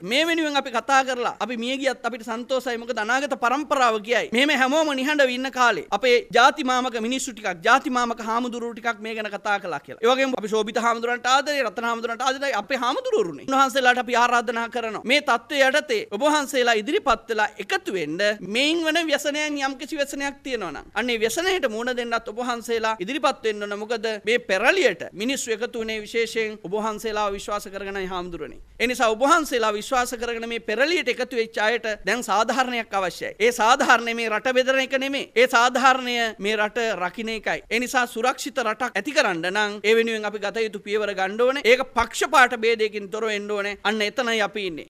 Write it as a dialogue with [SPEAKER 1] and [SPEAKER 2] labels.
[SPEAKER 1] මේ වෙනුවෙන් අපි කතා කරලා අපි මිය ගියත් අපිට සන්තෝසයි මොකද අනාගත પરම්පරාව කියයි. මෙහෙම හැමෝම නිහඬව ඉන්න කාලේ අපේ ಜಾති මාමක මිනිස්සු ටිකක් ಜಾති මාමක හාමුදුරුවෝ ටිකක් මේ ගැන කතා කළා කියලා. ඒ වගේම අපි ශෝභිත හාමුදුරන්ට ආදරේ රතන හාමුදුරන්ට ආදරේ අපේ හාමුදුරුවරුනේ. උන්වහන්සේලාට අපි ආරාධනා කරනවා. මේ தත්ත්වයේ යටතේ ඔබ වහන්සේලා ඉදිරිපත් වෙලා එකතු වෙන්න මේන් වෙන ව්‍යසනයන් යම් කිසි ව්‍යසනයක් තියෙනවා නම් අන්න ඒ ව්‍යසනයට මුහුණ දෙන්නත් ඔබ වහන්සේලා ඉදිරිපත් වෙන්න ඕන. මොකද මේ පෙරළියට මිනිස්සු එකතු වුණේ විශේෂයෙන් ඔබ වහන්සේලාව විශ්වාස කරගෙනයි හාමුදුරනේ. ඒ නිසා ඔබ වහන්සේලා විශ්වාස කරගෙන මේ පෙරලියට එකතු වෙච්ච අයට දැන් සාධාරණයක් අවශ්‍යයි. ඒ සාධාරණය මේ රට බෙදන එක නෙමේ. ඒ සාධාරණය මේ රට රකින්න එකයි. ඒ නිසා සුරක්ෂිත රටක් ඇති කරන්න නම් ඒ වෙනුවෙන් අපි ගත යුතු පියවර ගන්න ඕනේ. ඒක පක්ෂපාත ભેදයකින් තොර වෙන්න ඕනේ. අන්න එතනයි අපි ඉන්නේ.